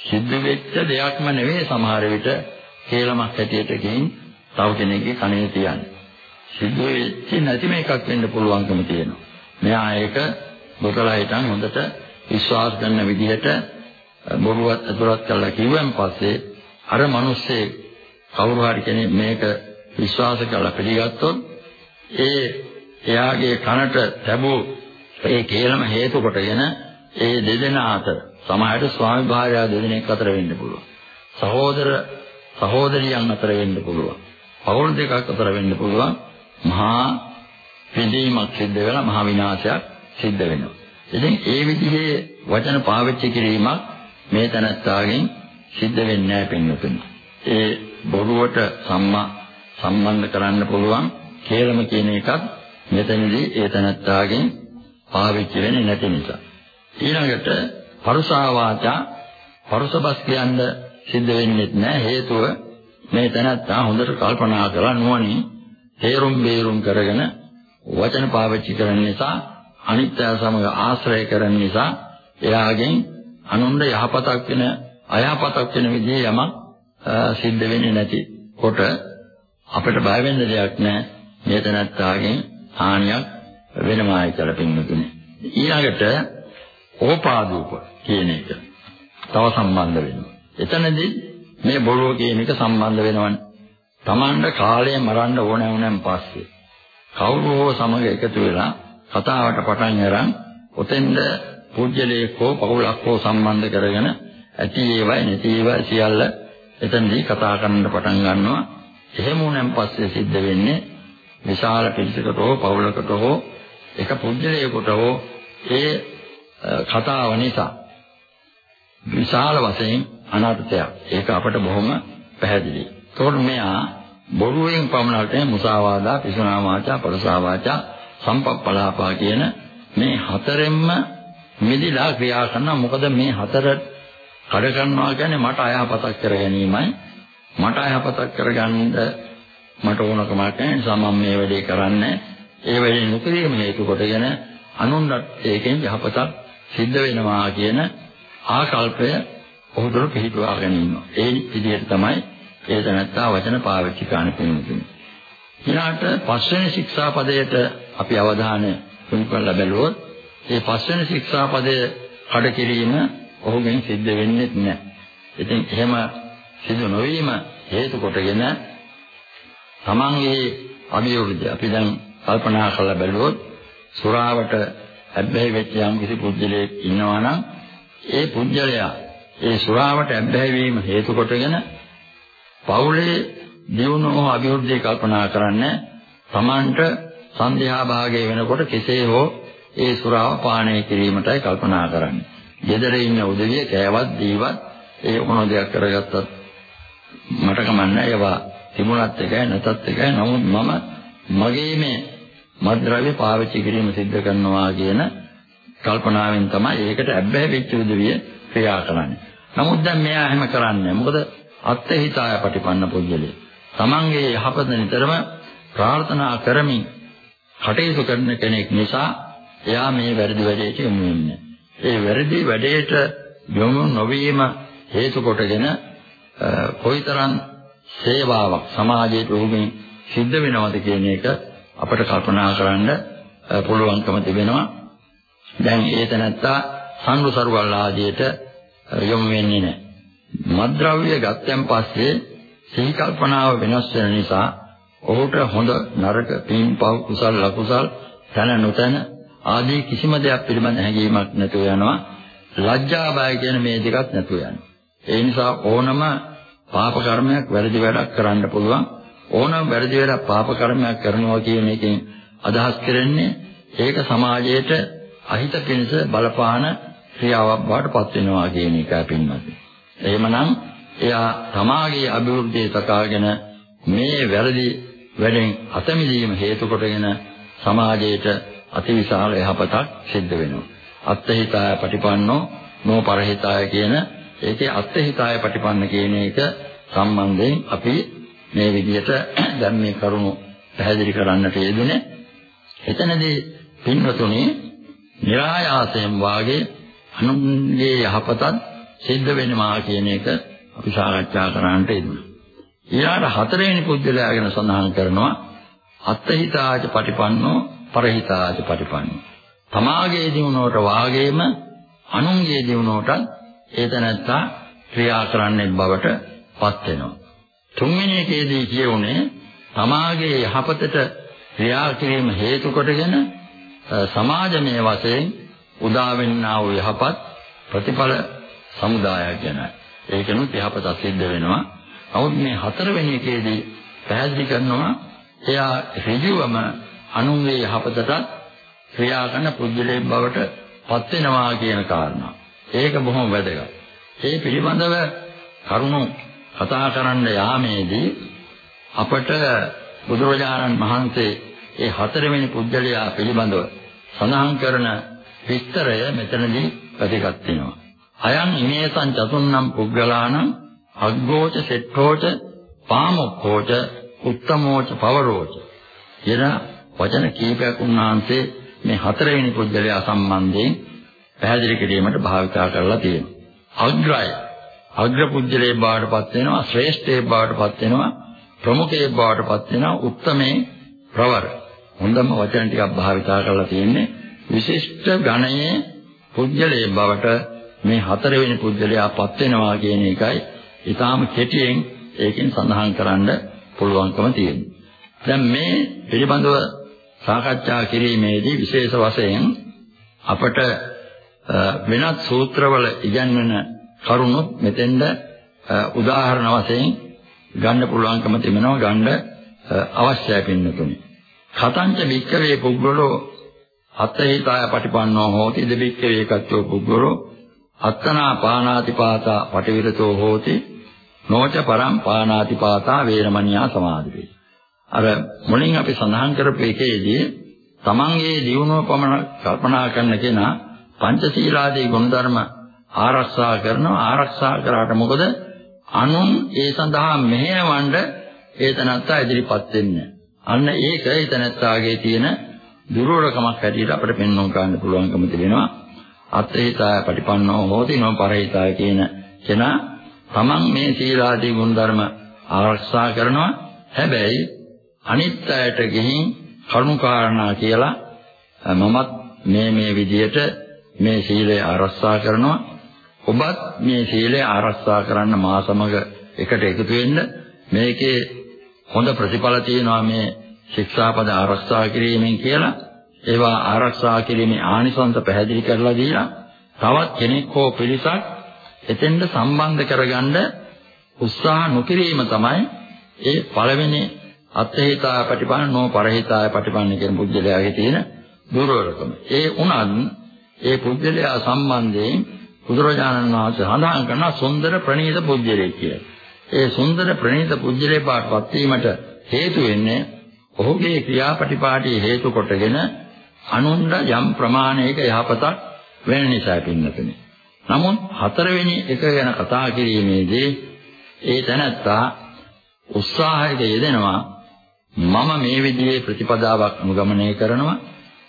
Speaker 2: සිද්ධ වෙච්ච දෙයක්ම නෙවෙයි සමහර විට කේලමක් හැටියට ගින් තව කෙනෙක්ගේ කනේ තියන්නේ. සිද්ධ වෙච්ච නැති මේකක් වෙන්න පුළුවන්කම තියෙනවා. මෙයා ඒක බොතලා හිටන් හොඳට විශ්වාස කරන විදිහට බොරුවත් අතුරත් කළා කිව්වන් පස්සේ අර මිනිස්සේ කවුරු හරි කෙනෙක් මේක විශ්වාස කරලා පිළිගත්තොත් ඒ එයාගේ කනට ලැබූ ඒ කේලම හේතු කොටගෙන ඒ දෙදෙනා අතර සමහරට ස්වාමි භාර්යාව දෙදෙනෙක් අතර වෙන්න පුළුවන්. සහෝදර සහෝදරියන් අතර වෙන්න පුළුවන්. පවුල් දෙකක් අතර වෙන්න පුළුවන්. මහා පිළිදීමක් සිද්ධ වෙලා මහා විනාශයක් සිද්ධ වෙනවා. ඉතින් ඒ විදිහේ වචන පාවිච්චි කිරීමක් මේ තනත්තාගෙන් සිද්ධ වෙන්නේ නැහැ පින්වතුනි. ඒ බොරුවට සම්මා සම්බන්ධ කරන්න පුළුවන් කේලම කියන එකත් මෙතනදී ඒ තනත්තාගෙන් පාවිච්චි වෙන්නේ නැති නිසා. ඊළඟට පරුසා වාචා පරුසබස් කියන්න සිද්ධ වෙන්නේ නැහැ හේතුව මේ තනත්තා හොඳට කල්පනා කරලා නුවණින් තේරුම් බේරුම් කරගෙන වචන පාවිච්චි කරන නිසා අනිත්‍ය සමග ආශ්‍රය කරන නිසා එයාගෙන් අනුන්ට යහපතක් වෙන අයහපතක් වෙන විදිහේ යමක් සිද්ධ වෙන්නේ නැති කොට අපිට බය වෙන්න දෙයක් නැහැ මේ තනත්තාගෙන් හානියක් වෙනවායි කියලා පින්නතුනේ. ඊළඟට ඕපාදූප කියන එක තව සම්බන්ධ වෙනවා. එතනදී මේ බොරුව කියන එක සම්බන්ධ වෙනවනේ. Tamanda කාලය මරන්න ඕන වුණාන් පස්සේ කවුරු හෝ සමග එකතු වෙලා කතාවට පටන් අරන් ඔතෙන්ද පූජ්‍යලේක හෝ පවුලක් හෝ සම්බන්ධ කරගෙන ඇති ඒවයි නැති ඒවයි සියල්ල එතනදී කතා කරන්න පටන් ගන්නවා. එහෙම උනන් පස්සේ සිද්ධ වෙන්නේ විශාල පිළිසකට හෝ පවුලකට හෝ එක පුජ්‍යලයකට හෝ ඒ කතාව නිසා විශාල වශයෙන් අනර්ථයක්. ඒක අපට බොහොම පැහැදිලි. ඒකෝට මෙයා බොරුවෙන් පමණට මුසාවාදා, පිසුනා වාචා, පරසා වාචා, සම්පප්පලාපා කියන මේ හතරෙන්ම මිදිලා ක්‍රියා කරනවා. මොකද මේ හතර කඩ කරනවා කියන්නේ මට අයහපතක් කර ගැනීමයි. මට අයහපතක් කරගන්න මට ඕනකමක් නැහැ. නිසා මම මේ වැඩේ කරන්නේ. ඒ වැඩේ නොකිරීම හේතු කොටගෙන අනුන්ට ඒකෙන් යහපතක් සිද්ධ වෙනවා කියන ආකල්පය ඔහුතුල පිළිපදවා ගැනීම. ඒ විදිහට තමයි ඒ දැනත්තා වචන පාවිච්චි කරන්න පිළිතුරු. ඊළාට පස්වෙනි ශික්ෂාපදයට අපි අවධානය යොමු කරලා බැලුවොත් ඒ පස්වෙනි ශික්ෂාපදය කඩ කිරීම ඔහුගෙන් සිද්ධ වෙන්නේ නැහැ. ඉතින් එහෙම සිදු නොවීම හේතු කොටගෙන තමන්ගේ අභියෝගය අපි දැන් කල්පනා කරලා බැලුවොත් සුරාවට ඇබ්බැහි වෙච්ච යම් කිසි පුජ්‍යලයක් ඉන්නවා නම් ඒ පුජ්‍යලයා ඒ සුරාවට ඇබ්බැහි වීම හේතු කොටගෙන පවුලේ දියුණුව අභිවෘද්ධිය කල්පනා කරන්නේ තමන්ට සන්ධ්‍යා භාගයේ වෙනකොට කෙසේ හෝ ඒ සුරාව පානය කිරීමටයි කල්පනා කරන්නේ. ගෙදර ඉන්න උදවිය කෑවත් දීවත් ඒ මොන දෙයක් කරගත්තත් මට කමන්නේ ඒවා තිබුණත් එකයි නැතත් එකයි නමුත් මම මගේ මේ මද්ද්‍රව්‍ය පාවිච්චි කිරීම සිද්ධ කරනවා කියන කල්පනාවෙන් තමයි ඒකට ඇබ්බැහි වෙච්ච උදවිය ක්‍රියා කරන්නේ. නමුත් දැන් මෙයා එහෙම කරන්නේ මොකද අත්හිතාය පටිපන්න පුජ්‍යලේ. තමන්ගේ යහපත නිතරම ප්‍රාර්ථනා කරමින් කටයුතු කරන කෙනෙක් නිසා එයා මේ වැරදි වැඩේට යොමු වෙන්නේ. ඒ වැරදි වැඩේට යොමු නොවීම හේතු කොටගෙන කොයිතරම් සේවාවක් සමාජයේ රෝගීන් සිද්ධ වෙනවද කියන එක අපිට කල්පනා කරන්න පුළුවන්කම තිබෙනවා. දැන් ඒ තැනත්තා සංරුසරුවල් ආදියට යොමු වෙන්නේ නැහැ. මද්ද්‍රව්‍ය ගත්තන් පස්සේ සිහි කල්පනාව වෙනස් වෙන නිසා ඔහුට හොඳ නරක පින්පව් කුසල් ලකුසල් තන නොතන ආදී කිසිම දෙයක් පිළිබඳ හැඟීමක් නැතුව යනවා. ලැජ්ජා බය කියන මේ දෙකත් නැතුව යනවා. ඒ නිසා ඕනම පාප කර්මයක් වැරදි වැඩක් කරන්න පුළුවන්. ඕනම වැරදි වැඩක් පාප කර්මයක් කරනවා කියන එකෙන් අදහස් කරන්නේ ඒක සමාජයට අහිත පිණිස බලපාන ක්‍රියාවක් බවට පත් වෙනවා කියන එකයි පින්වත්නි. එහෙමනම් එයා තමාගේ අභිවෘද්ධිය තකාගෙන මේ වැරදි වැඩෙන් අත මිදීම හේතු කොටගෙන සමාජයට අතිවිශාල යහපතක් සිද්ධ වෙනවා. අත්හිතාය පටිපන්නෝ නෝ පරහිතාය කියන ඒකේ අත්හිතාය පටිපන්න කියන එක සම්බන්ධයෙන් අපි මේ විදිහට දැන් මේ කරුණු පැහැදිලි කරන්නට යෙදුනේ. එතනදී පින්වතුනි નિરાයාසයෙන් වාගේ අනුන්ගේ යහපතත් සිද්ධ වෙනවා කියන එක අපි සාකච්ඡා කරන්නට යෙදුණා. ඊළඟ හතරවෙනි පුද්ගලයා ගැන සඳහන් කරනවා අත්හිතාච පටිපන්නෝ පරහිතාච පටිපන්නෝ. තමාගේ දිනුවනට වාගේම අනුන්ගේ දිනුවනටත් ඒතනත්තා ක්‍රියා කරන්නේ බවට පත් වෙනවා. තුන්වෙනි එකේදී කියුනේ තමාගේ යහපතට ක්‍රියා කිරීම හේතු කොටගෙන සමාජමය වශයෙන් උදා වෙන්නා වූ යහපත් ප්‍රතිඵල සමුදායක් ගැනයි. ඒකනොත් යහපත සිද්ධ වෙනවා. නමුත් මේ හතරවෙනි එකේදී පැහැදිලි කරනවා එයා ඍජුවම අනුන්ගේ යහපතට ක්‍රියා කරන පුද්ගලයෙක් බවට පත් වෙනවා කියන කාරණා. ඒක බොහොම වැදගත්. ඒ පිළිබඳව කරුණු කතා කරන්න යාමේදී අපට බුදුරජාණන් වහන්සේ ඒ හතරවෙනි පුද්ගලයා පිළිබඳව සඳහන් කරන විස්තරය මෙතනදී පැතිකත් වෙනවා. අයං ඉමේසං චතුන්නම් පුද්ගලානම් අග්ගෝච සෙට්ඨෝච පාමොක්ඛෝච උත්තමෝච පවරෝච කියන වචන කීපයක් උන්වහන්සේ මේ හතරවෙනි පුද්ගලයා සම්බන්ධයෙන් පැහැදිලි කිරීමට භාවිතා කරලා තියෙනවා. අග්‍රය. අග්‍ර පුජ්‍යලේ බාටපත් වෙනවා ශ්‍රේෂ්ඨේ බාටපත් වෙනවා ප්‍රමුඛේ බාටපත් වෙනවා උත්තමේ ප්‍රවර. හොඳම වචන ටිකක් භාවිතා කරලා තියෙන්නේ විශිෂ්ට ගණයේ පුජ්‍යලේ බවට මේ හතරවෙනි පුජ්‍යලයාපත් වෙනවා කියන එකයි ඊටාම කෙටියෙන් ඒකෙන් සඳහන් කරන්න පුළුවන්කම තියෙනවා දැන් මේ පිළිබඳව සාකච්ඡා කිරීමේදී විශේෂ වශයෙන් අපට වෙනත් සූත්‍රවල ඉගන්වන කරුණු මෙතෙන්ද උදාහරණ වශයෙන් ගන්න පුළුවන්කම තිබෙනවා ගන්න අවශ්‍යයි පින්නතුනි. කතංච වික්කවේ පුග්ගලෝ අත්ථහිතාය පටිපන්නෝ හෝති දෙවික්කවේ කච්චෝ පුග්ගලෝ අත්තනා පානාතිපාතා පටිවිරතෝ හෝති නොච පරම් පානාතිපාතා වේරමණියා සමාධිවේ. අර මුලින් අපි සඳහන් කරපු එකේදී තමන්ගේ දියුණුව පමණ කල්පනා කරන කෙනා පංචශීලාදී ගුණධර්ම ආරක්ෂා කරනවා. ආරක්ෂා කරාට මොකද? අනුන් ඒ සඳහා මෙහෙවන්න ඒ තනත්තා ඉදිරිපත් වෙන්නේ. අන්න ඒක ඒ තනත්තාගේ තියෙන දුර්වලකමක් හැටියට අපිට පෙන්වන්න ගන්න පුළුවන්කම තිබෙනවා. අත්ථිතාය පටිපන්නෝ හෝති නෝ පරහිතාය කියන කෙනා තමන් මේ සීලාදී ගුණධර්ම ආරක්ෂා කරනවා. හැබැයි අනිත් අයට ගිහින් කරුණාකාරණා කියලා මමත් මේ මේ විදියට මේ සීලය ආරක්ෂා කරනවා. ඔබත් මේ සීලය ආරක්ෂා කරන්න මා සමග එකට එකතු වෙන්න. මේකේ හොඳ ප්‍රතිඵල තියෙනවා මේ ශික්ෂාපද ආරක්ෂා කිරීමෙන් කියලා. ඒවා ආරක්ෂා කිරීමේ ආනිසංස පැහැදිලි කරලා දීලා තවත් කෙනෙක් හෝ පිරිසක් එතෙන්ට සම්බන්ධ කරගන්න උත්සාහ නොකිරීම තමයි ඒ පළවෙනි අත්හිතාය ප්‍රතිපන්න නෝ පරහිතාය ප්‍රතිපන්න කියන පුජ්‍යලයාගේ තියෙන දුර්වලකම. ඒ උනත් ඒ පුජ්‍යලයා සම්බන්ධයෙන් බුදුරජාණන් වහන්සේ සඳහන් කරන සුන්දර ප්‍රණීත පුජ්‍යලේ කියලා. ඒ සුන්දර ප්‍රණීත පුජ්‍යලේ පාටපත් වීමට හේතු වෙන්නේ ඔහුගේ ක්‍රියාපටිපාටි හේතු කොටගෙන අනුන්ද යම් ප්‍රමාණයක යහපතක් වෙන නිසා පින්නතුනේ. නමුත් හතරවෙනි එක ගැන කතා කිරීමේදී ඒ තැනත්තා උත්සාහයක යෙදෙනවා මම මේ විදිහේ ප්‍රතිපදාවක් අනුගමනය කරනවා.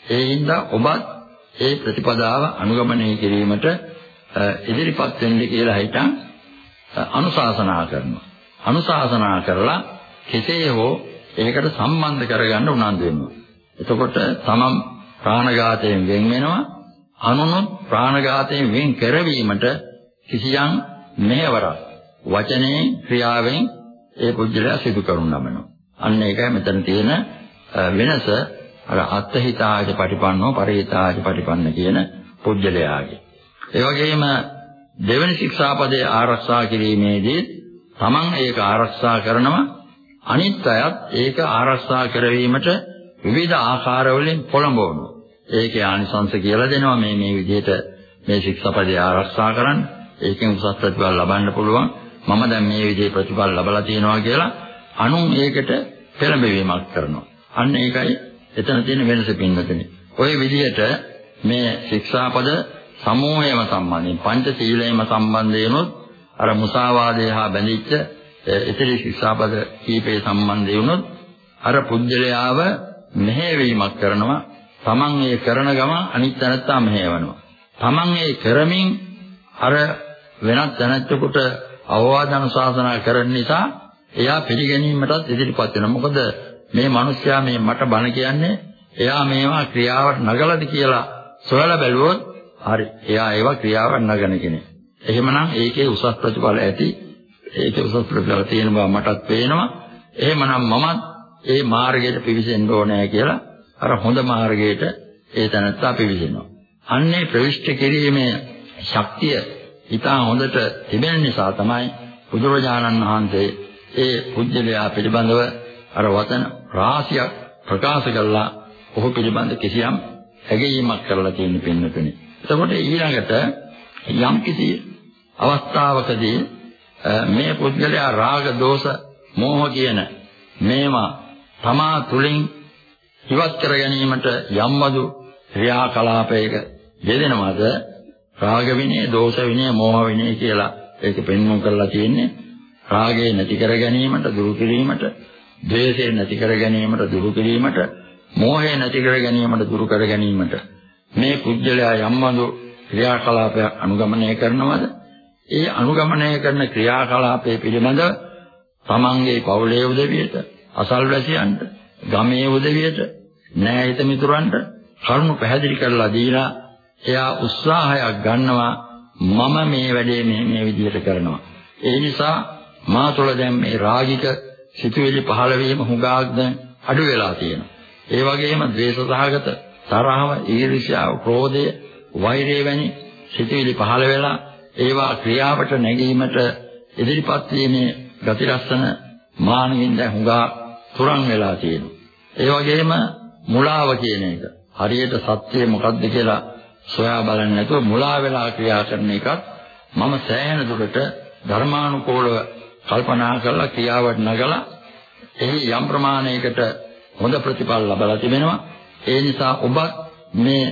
Speaker 2: ඒ හින්දා ඔබත් ඒ ප්‍රතිපදාව අනුගමනය කිරීමට ඉදිරිපත් වෙන්න කියලා හිතන් අනුශාසනා කරනවා. අනුශාසනා කරලා කෙසේ හෝ ඒකට සම්බන්ධ කරගන්න උනන්දු වෙනවා. එතකොට තමන් ප්‍රාණඝාතයෙන් වෙන් වෙනවා. අනුනුත් ප්‍රාණඝාතයෙන් වෙන් කරවීමට කිසියම් මෙහෙවරක් වචනේ ක්‍රියාවෙන් ඒ පුජ්‍යලයා සිදු කරුන් නමනවා. අන්න ඒකයි මෙතන තියෙන වෙනස අර අත්හිතාජ පටිපන්නෝ පරිහිතාජ පටිපන්න කියන පුජ්‍යලයාගේ. ඒ වගේම දෙවෙනි ශික්ෂාපදයේ ආරක්ෂා කිරීමේදී තමන් ඒක ආරක්ෂා කරනවා අනිත් අයත් ඒක ආරක්ෂා කරවීමට විවිධ ආකාරවලින් පොළඹවනවා. ඒකේ ආනිසංස කියලා දෙනවා මේ මේ විදිහට මේ ශික්ෂාපදේ ආරක්ෂා කරන්න. ඒකෙන් උසස් ප්‍රතිඵල ලබන්න පුළුවන්. මම දැන් මේ විදිහේ ප්‍රතිඵල ලබලා තියෙනවා කියලා අනුන් ඒකට පෙළඹවීමක් කරනවා. අන්න ඒකයි එතන තියෙන වෙනස පින්නතනේ. ওই විදිහට මේ ශික්ෂාපද සමූහයම සම්බන්ධයෙන් පංච සීලයම සම්බන්ධයෙන්ොත් අර මුසාවාදය හා බැඳිච්ච ඉතිරි ශික්ෂාපද කීපේ සම්බන්ධය වුණොත් අර පුජ්‍යලයාව මෙහෙවීමක් කරනවා. Taman ඒ කරන ගම අනිත් තැනත්තා මෙහෙවනවා. Taman ඒ කරමින් අර වෙනත් තැනැත්තෙකුට අවවාද අනුශාසනා කරන නිසා එයා පිළිගැනීමටත් ඉදිරිපත් වෙනවා. මොකද මේ මිනිස්යා මේ මට බණ කියන්නේ එයා මේවා ක්‍රියාවට නගලාද කියලා සොයලා බැලුවොත් හරි. එයා ඒවා ක්‍රියාවට නගන කෙනෙක්. එහෙමනම් ඒකේ උසස් ප්‍රතිඵල ඇති. ඒකේ උසස් ප්‍රතිඵල තියෙන බව මටත් පේනවා. එහෙමනම් මමත් ඒ මාර්ගයට පිවිසෙන්න ඕනේ කියලා අර හොඳ මාර්ගයට ඒ තැනත්තා පිවිසෙනවා. අන්නේ ප්‍රවිෂ්ඨ කිරීමේ ශක්තිය ඊටා හොඳට තිබෙන නිසා තමයි බුදුරජාණන් වහන්සේ ඒ පුජ්‍යලයා පිළිබඳව අර වචන රාශියක් ප්‍රකාශ කළා ඔහු පිළිබඳ කිසියම් හැඟීමක් කරලා තියෙන පින්නතුනේ. එතකොට ඊළඟට යම් කිසි අවස්ථාවකදී මේ පුද්ගලයා රාග දෝෂ මෝහ කියන මේවා තමා තුලින් ඉවත් කර ගැනීමට යම්වදු ක්‍රියාකලාපයක යෙදෙනවද රාග විනය, දෝෂ විනය, මෝහ විනය කියලා ඒක පෙන්වන්න කරලා තියෙන්නේ. රාගය නැති කර ගැනීමට දුරු කිරීමට, ද්වේෂය නැති කර ගැනීමට දුරු කිරීමට, මෝහය නැති කර ගැනීමට දුරු කර ගැනීමට මේ කුජලයා යම්මදු ක්‍රියාකලාපයක් අනුගමනය කරනවද? ඒ අනුගමනය කරන ක්‍රියාකලාපයේ පිළිබඳව තමන්ගේ පවුලේ උදවියට, අසල්වැසියන්ට, ගමේ උදවියට, නෑහිත මිතුරන්ට කරුණු පැහැදිලි කරලා දීලා එයා උත්සාහයක් ගන්නවා මම මේ වැඩේ මේ මේ විදිහට කරනවා. ඒ නිසා මා තුළ දැන් මේ රාගික සිතුවිලි පහළ වීම හුඟක් දැන් අඩු වෙලා තියෙනවා. ඒ වගේම ද්වේෂ සහගත තරහව, ඊර්ෂ්‍යාව, ක්‍රෝධය, වෛරය වැනි සිතුවිලි පහළ වෙලා ඒවා ක්‍රියාවට නැගීමට ඉදිරිපත් වීමේ ගති ලක්ෂණ මානවින් දැන් හුඟා තුරන් වෙලා තියෙනවා. ඒ වගේම මුලාව කියන එක හරියට සත්‍යය මොකක්ද කියලා සොයා බලන්නේ නැතුව මුලා වෙලා ක්‍රියා කරන එකත් මම සෑහෙන දුරට ධර්මානුකූලව කල්පනා කරලා ක්‍රියාවට නගලා එහි යම් ප්‍රමාණයකට හොඳ ප්‍රතිඵල ලබලා තිබෙනවා. ඒ නිසා ඔබත් මේ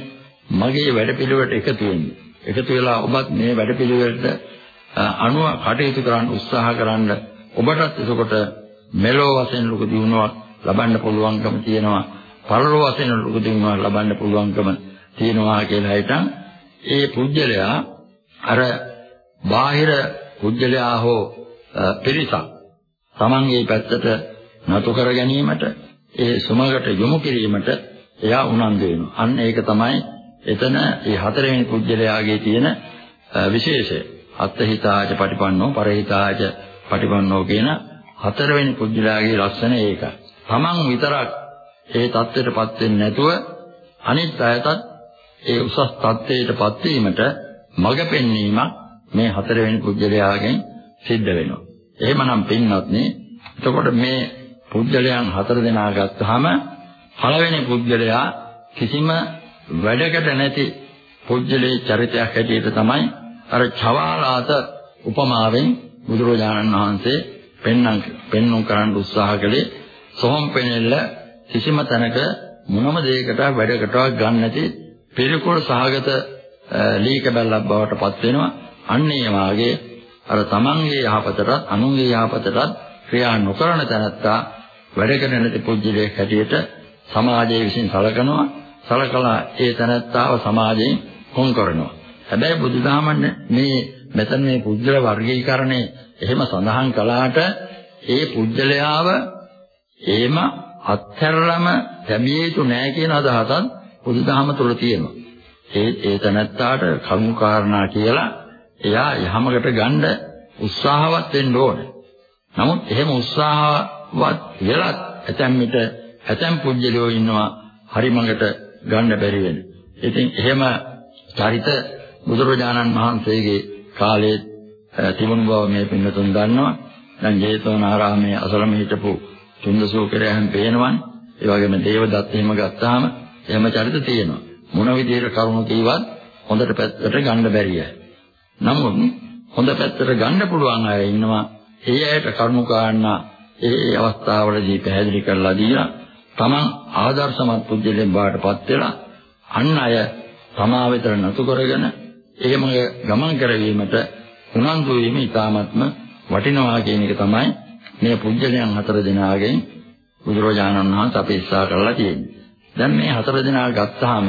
Speaker 2: මගේ වැඩපිළිවෙලට එකතු වෙන්න. එකතු වෙලා ඔබත් මේ වැඩපිළිවෙලට අනුව කටයුතු කරන්න උත්සාහ කරන්න ඔබටත් එතකොට මෙලෝ වශයෙන් ලොකු දියුණුවක් ලබන්න පුළුවන්කම තියෙනවා. පරලෝ වශයෙන් ලොකු දියුණුවක් ලබන්න පුළුවන්කම තියෙනවා කියලා හිතන් ඒ පුජ්‍යලයා අර බාහිර පුජ්‍යලයා හෝ පිරිසක් තමන්ගේ පැත්තට නතු කර ගැනීමට ඒ සුමගට යොමු කිරීමට එයා උනන්දු වෙනවා. අන්න ඒක තමයි එතන මේ හතරවෙනි පුජ්‍යලයාගේ තියෙන විශේෂය. අත්හිතාච පටිපන්නෝ පරහිතාච පටිපන්නෝ කියන හතරවෙනි පුජ්‍යලයාගේ ලක්ෂණ ඒකයි. තමන් විතරක් ඒ தත්ත්වයටපත් වෙන්නේ නැතුව අනිත් අයටත් ඒ උසස් තත්ත්වයටපත් වීමට මඟ පෙන්වීමක් මේ හතරවෙනි පුජ්‍යලයාගෙන් සිද්ධ වෙනවා. එහෙමනම් පින්වත්නි එතකොට මේ පුජ්‍යලයන් හතර දෙනා ගත්තාම පළවෙනි පුජ්‍යලයා කිසිම වැඩකට නැති පුජ්‍යලේ චරිතයක් හැටියට තමයි අර චවාලාත උපමාවෙන් බුදුරජාණන් වහන්සේ පෙන්වන්න පෙන්වුම් කරන්න උත්සාහ කළේ සොහොන් පෙනෙල්ල කිසිම තැනක මොනම දෙයකට වැඩකටවත් ගන්න නැති පිළිකුල් සහගත ලීක බැලක් බවට පත් වෙනවා අන්න ඒ වාගේ අර තමන්ගේ යහපතටත් අනුන්ගේ යහපතටත් ක්‍රියා නොකරන තැනත්තා වැඩ කරන නැති පුජ්‍යලයක් හැටියට සමාජයේ විසින් සලකනවා සලකලා ඒ තැනත්තාව සමාජයෙන් කොන් කරනවා හැබැයි බුදුදහම මේ මෙතන මේ පුජ්‍යල වර්ගීකරණය එහෙම සඳහන් කළාට ඒ පුජ්‍යලයාව එහෙම අත්හැරලම ලැබිය යුතු නෑ කියන අදහසත් බුදුදහම තුළ තියෙනවා. ඒ ඒ තැනත්තාට කරුණු කාරණා කියලා එයා යහමකට ගන්න උත්සාහවත් වෙන්න ඕනේ. නමුත් එහෙම උත්සාහවත් වෙලත් ඇතැම් විට ඇතැම් පුජ්‍යලෝ ඉන්නවා හරි මඟට ගන්න බැරි වෙන. ඉතින් එහෙම චරිත බුදුරජාණන් වහන්සේගේ කාලයේ තිබුණු බව මේ පින්නතුන් දන්නවා. දැන් ජේතවනාරාමයේ අසලම හිටපු චුන්දසූකරයන් පේනවනේ. ඒ වගේම දේවදත්ත එහෙම ගත්තාම එහෙම චරිත තියෙනවා. මොන විදිහට කරුණු කීවත් හොඳට පැත්තට ගන්න බැරියයි. නමුත් හොඳ පැත්තට ගන්න පුළුවන් අය ඉන්නවා. ඒ අයට කරුණු කාරණා ඒ ඒ අවස්ථාවලදී පැහැදිලි කරලා දීලා තමන් ආදර්ශමත් පුද්ගලයන් බාටපත් වෙලා අන් අය තමා වෙත නතු කරගෙන එහෙම ගමන් කරවීමට උනන්දු වීම ඉතාමත්ම වටිනවා කියන එක තමයි මේ පුජ්‍යලයන් හතර දෙනාගෙන් බුදුරජාණන් වහන්සේ අපි ඉස්සා කරලා තියෙන්නේ. දැන් මේ හතර දෙනා ගත්තාම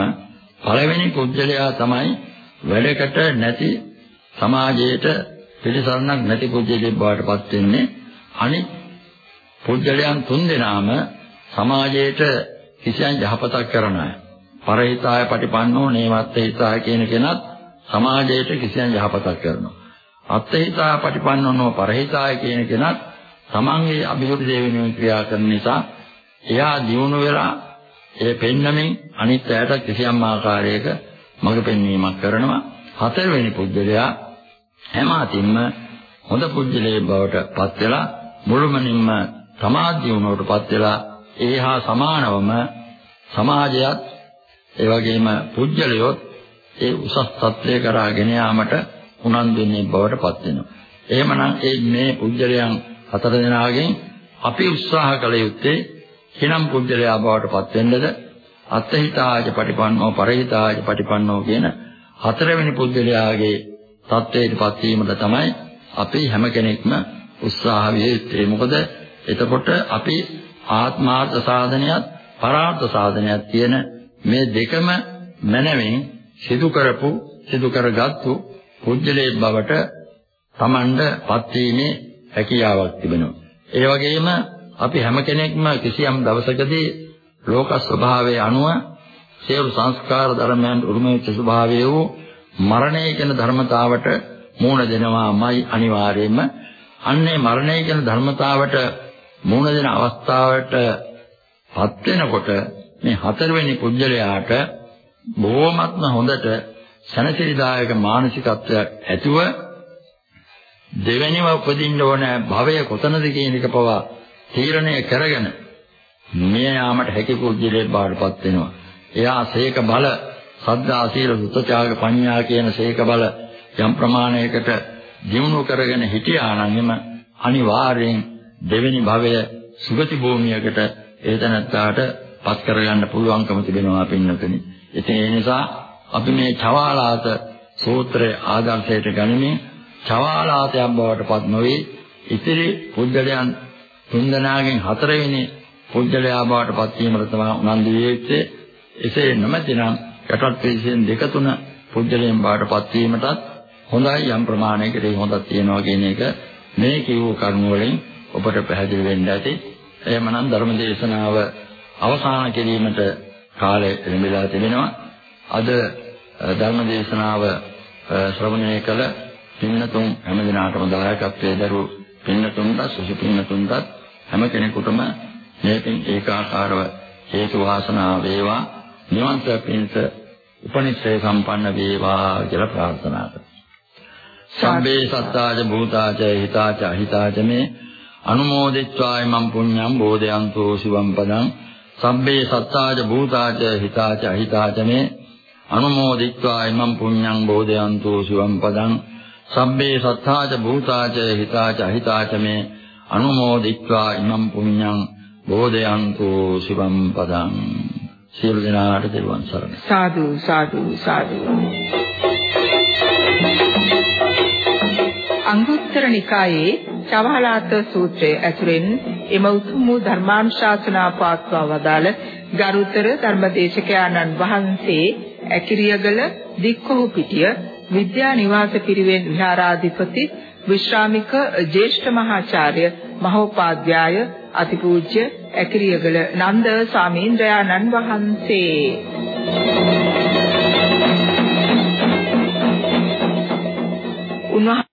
Speaker 2: පළවෙනි පුජ්‍යලයා තමයි වැඩකට නැති සමාජයේට පිළිසරණක් නැති පුජ්‍යලෙක් බවට පත් වෙන්නේ. අනිත් පුජ්‍යලයන් තුන් දෙනාම සමාජයේට කිසියම් යහපතක් කරන අය. පරහිතාය පටිපන්නෝ නේවත්ත හිතාය කියන කෙනත් සමාජයට කිසියම් යහපතක් කරනවා. අත්හිතාය පටිපන්නෝ පරහිතාය කියන කෙනත් තමන්ගේ අභිවෘද්ධිය වෙනුවෙන් ක්‍රියා කරන නිසා එයා දියුණු වෙලා ඒ පෙන්නමින් අනිත් අයට කිසියම් ආකාරයක මඟ පෙන්වීමක් කරනවා හතරවෙනි පුජ්‍යලයා හැම අතින්ම හොඳ පුජ්‍යලයේ බවට පත් වෙලා මුළුමනින්ම සමාධි වුණවට පත් වෙලා ඒහා සමානවම සමාජයත් ඒ වගේම පුජ්‍යලයොත් ඒ උසස් තත්ත්වය කරා ගෙන යාමට උනන්දු වෙන්නේ බවට පත් වෙනවා. එහෙමනම් ඒ මේ පුජ්‍යලයන් හතර දෙනාගෙන් අපි උත්සාහ කළ යුත්තේ හිනම් පුජ්‍යලයා බවට පත් වෙන්නද අත්හිතාජ පටිපන්නෝ පරිහිතාජ පටිපන්නෝ කියන හතරවෙනි පුද්ගලයාගේ තත්වයටපත් වීමට තමයි අපි හැම කෙනෙක්ම උත්සාහ විය යුත්තේ. මොකද එතකොට අපි ආත්මාර්ථ සාධනයත් පරාර්ථ සාධනයත් කියන මේ දෙකම මැනවින් සිදු කරපු සිදු කරගත්තු පුජ්‍යලේ බවට තමන්ටපත් වීමේ හැකියාවක් තිබෙනවා. ඒ වගේම අපි හැම කෙනෙක්ම කිසියම් දවසකදී ලෝක ස්වභාවයේ අනුව සියලු සංස්කාර ධර්මයන් උරුම වෙච්ච ස්වභාවය වූ මරණය කියන ධර්මතාවට මූණ දෙනවාමයි අනිවාර්යයෙන්ම අන්නේ මරණය කියන ධර්මතාවට මූණ දෙන අවස්ථාවට පත් වෙනකොට මේ හතරවෙනි පුජ්‍යලයාට බොහොමත්ම හොඳට සනසිරිදායක මානසිකත්වයක් ඇතුව දෙවෙනිව උපදින්න ඕන භවය කොතනද කියන එක පවා තීරණය කරගෙන මේ යාමට හැකි පුජ්‍යලේ බාටපත් වෙනවා. එයා සීක බල සද්ධා සීල සුතචාග පඤ්ඤා කියන සීක බල යම් ප්‍රමාණයකට දිනු කරගෙන හිටියා නම් එම අනිවාර්යෙන් දෙවෙනි භවය සුගති භූමියකට ඒ තැනත්තාට පත් කරගන්න පුළුවන්කම තිබෙනවා පින්නතුනි. ඉතින් ඒ නිසා අපි මේ චවාලාත සූත්‍රයේ ආදර්ශයට ගනිමින් චවාලාතයක් බවට පත් නොවේ ඉතිරි පුද්ගලයන් තුන්දෙනාගෙන් හතරවෙනි පුද්ගලයා බවට පත් වීමට තමයි උනන්දු විය යුත්තේ. එසේ නොමැතිනම් යටත් පිළිසෙන් දෙක තුන පුද්ගලයන් බවට පත් වීමටත් හොඳයි යම් ප්‍රමාණයකට ඒ හොඳක් තියෙනවා කියන එක මේ කියවූ කරුණ වලින් ඔබට පැහැදිලි වෙන්න ඇති. එහෙමනම් ධර්ම දේශනාව අවසන් කිරීමට කාලය ලැබිලා තිබෙනවා. අද ධර්ම දේශනාව ශ්‍රවණය කළ පින්නතුන් හැම දිනාටම දායකත්වයේ දරු පින්නතුන්ට සුසු පින්නතුන්ට හැම කෙනෙකුටම මේකෙන් ඒකාකාරව හේතු වාසනා වේවා නිවන් සපින්ස උපනිශ්‍රේ සම්පන්න වේවා කියලා ප්‍රාර්ථනා කරමු. සම්බේ සත්තාජ භූතාජ හිතාච අහිතාච මේ අනුමෝදිත්වා මම් පුඤ්ඤං බෝධයන්තෝ සිවම් පදං. සම්බේ සත්තාජ භූතාච හිතාච අහිතාච මේ අනුමෝදිත්වා මම් පුඤ්ඤං බෝධයන්තෝ සිවම් පදං. සම්බේ සත්තාච භූතාච හිතාච අහිතාච මේ අනුමෝදිත්වා ඉමම් පුඤ්ඤං බෝධයන්තෝ සිවම් පදං. සියලු දෙනාට දෙවන් සරණයි.
Speaker 1: සාදු සාදු සාදු. අංගුත්තර නිකායේ චවහලාත සූත්‍රයේ ඇතුළෙන් එම උතුම් වූ ධර්මානුශාසනා පාත්වා වදාළ ගරුතර ධර්මදේශකයාණන් වහන්සේ ඇකිරියගල දික්කොහු පිටිය විද්‍යා නිවාස පිරිවෙන් විහාරාධිපති විශ්‍රාමික ජේෂ්ඨ මහාචාර්ය මහෝපාද්‍යාය අතිපූජ්‍ය ඇකිරියගල නන්ද සාමීන්ද්‍රයාණන් වහන්සේ. උන්වහන්සේ